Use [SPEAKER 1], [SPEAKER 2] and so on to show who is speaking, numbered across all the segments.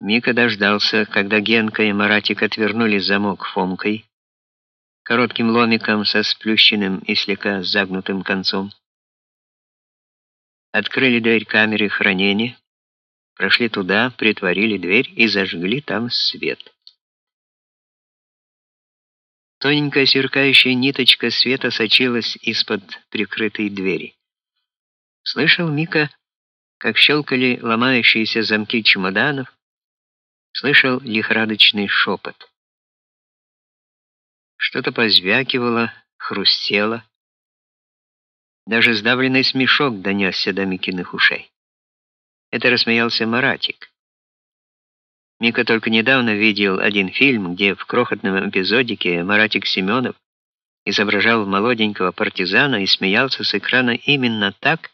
[SPEAKER 1] Мика дождался, когда Генка и Маратик отвернули замок фомкой, коротким ломиком со сплющенным и слегка загнутым концом. Открыли дверь камеры хранения, прошли туда, притворили дверь и зажгли там свет. Тоненькая сверкающая ниточка света сочилась из-под прикрытой двери. Слышал Мика, как щелкали ломающиеся замки чемоданов, слышал лихорадочный шепот. Что-то позвякивало, хрустело. Даже сдавленный смешок донесся до Микиных ушей. Это рассмеялся Маратик. Мика только недавно видел один фильм, где в крохотном эпизодике Маратик Семенов изображал молоденького партизана и смеялся с экрана именно так,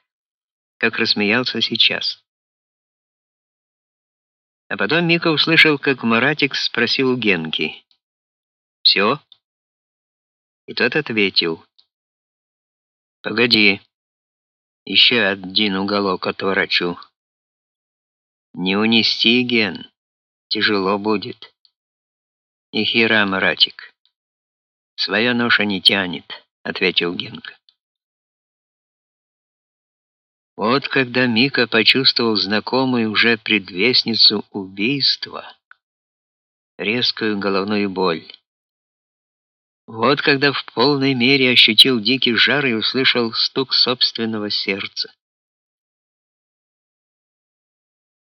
[SPEAKER 1] как рассмеялся сейчас. А потом Мика услышал, как Маратик спросил у Генки: «Все?» И тот ответил: "Погоди. Еще один уголок отворачу. Не унести, Ген тяжело будет. И хера, Маратик. Своя ноша не тянет, ответил Генка. Вот когда Мика почувствовал знакомую уже предвестницу убийства, резкую головную боль. Вот когда в полной мере ощутил дикий жар и услышал стук собственного сердца.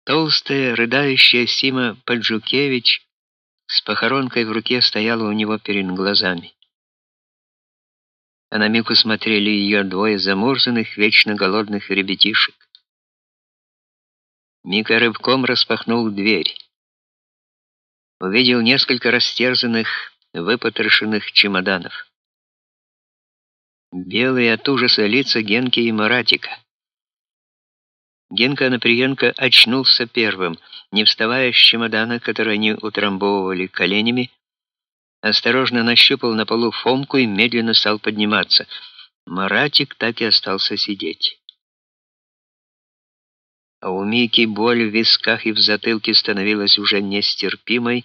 [SPEAKER 1] Толстая, рыдающая Сима Поджукевич с похоронкой в руке стояла у него перед глазами. А на Мику смотрели ее двое замурзанных, вечно голодных ребятишек. Мика рывком распахнул дверь. Увидел несколько растерзанных, выпотрошенных чемоданов. Белые от ужаса лица Генки и Маратика. Генка Наприенко очнулся первым, не вставая с чемодана, который они утрамбовывали коленями, осторожно нащупал на полу Фомку и медленно стал подниматься. Маратик так и остался сидеть. А у Мики боль в висках и в затылке становилась уже нестерпимой,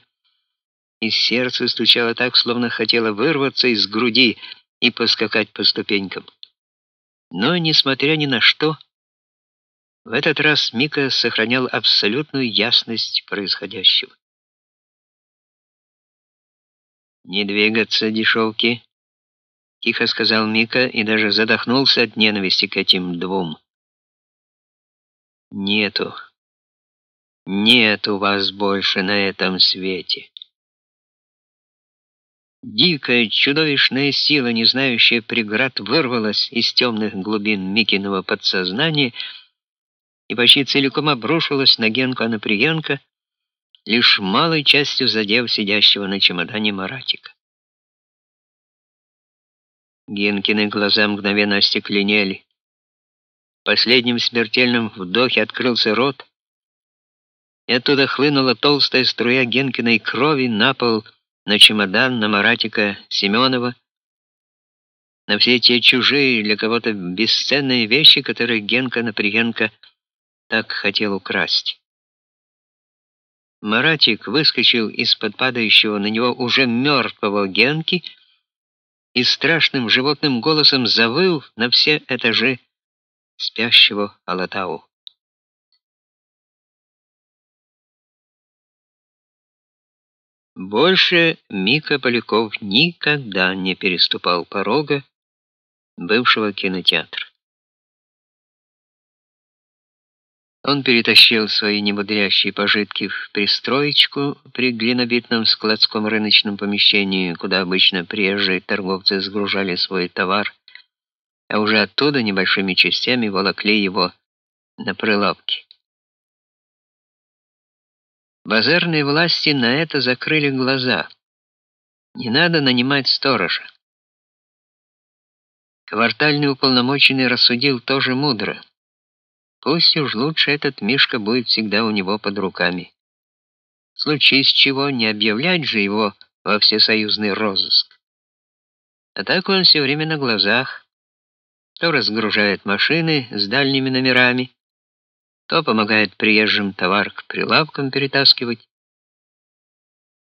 [SPEAKER 1] и сердце стучало так, словно хотело вырваться из груди и поскакать по ступенькам. Но, несмотря ни на что, в этот раз Мика сохранял абсолютную ясность происходящего. «Не двигаться, дешевки», — тихо сказал Мика и даже задохнулся от ненависти к этим двум. «Нету, нету вас больше на этом свете». Дикая, чудовищная сила, не знающая преград, вырвалась из темных глубин Микиного подсознания и почти целиком обрушилась на Генку Анаприенко, лишь малой частью задев сидящего на чемодане Маратика. Генкины глаза мгновенно остекленели. В последнем смертельном вдохе открылся рот, и оттуда хлынула толстая струя Генкиной крови на пол, на чемодан, на Маратика Семенова, на все те чужие для кого-то бесценные вещи, которые Генка Наприенко так хотел украсть. Маратик выскочил из-под падающего на него уже мертвого Генки и страшным животным голосом завыл на все этажи спящего Алатау. Больше Мика Поляков никогда не переступал порога бывшего кинотеатра. Он перетащил свои немудрящие пожитки в пристроечку при глинобитном складском рыночном помещении, куда обычно приезжие торговцы сгружали свой товар, а уже оттуда небольшими частями волокли его на прилавки. Базарные власти на это закрыли глаза. Не надо нанимать сторожа. Квартальный уполномоченный рассудил тоже мудро. Пусть уж лучше этот Мишка будет всегда у него под руками. Случись чего, не объявлять же его во всесоюзный розыск. А так он все время на глазах. То разгружает машины с дальними номерами, то помогает приезжим товар к прилавкам перетаскивать,